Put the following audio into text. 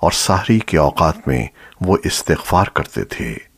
اور سحری کے اوقات میں وہ استغفار کرتے تھے۔